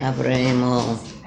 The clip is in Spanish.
aprobaremos